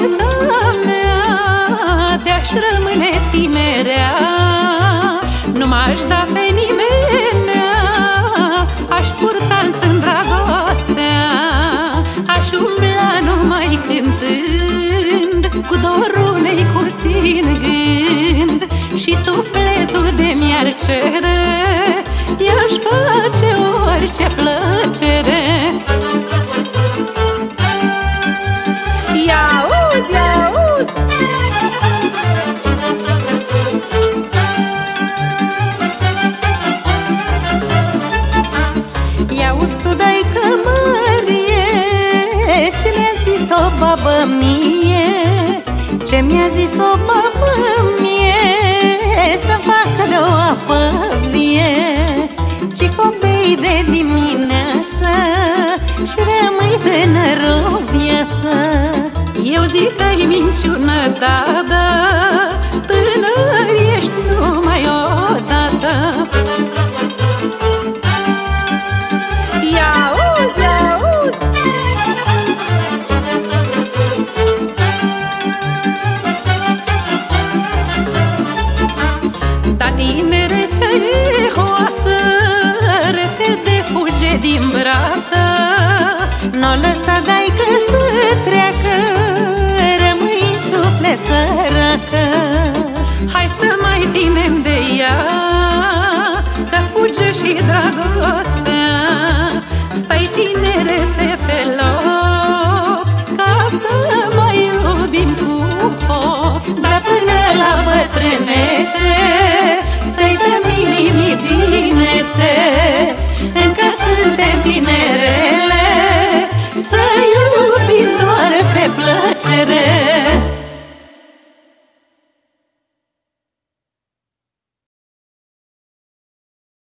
dorința mea De-aș rămâne tinerea Nu m-aș da pe nimenea Aș purta în sân dragostea Aș umbla numai cântând Cu dorul unei curții în gând. Și sufletul de mi-ar cere I-aș face orice plăcere. Tu dai cămărie. Ce mi-a zis o babă mie? Ce mi-a zis o babă mie? Să facă de o apă vie. Ci copii de dimineață Și rămâi tânăr o viață. Eu zic că-i minciună, da, da Tânăr tinerețe e hoață Repede fuge din brață. N-o lăsa dai că să treacă Rămâi suflet săracă Hai să mai ținem de ea Că fuge și dragostea de plăcere.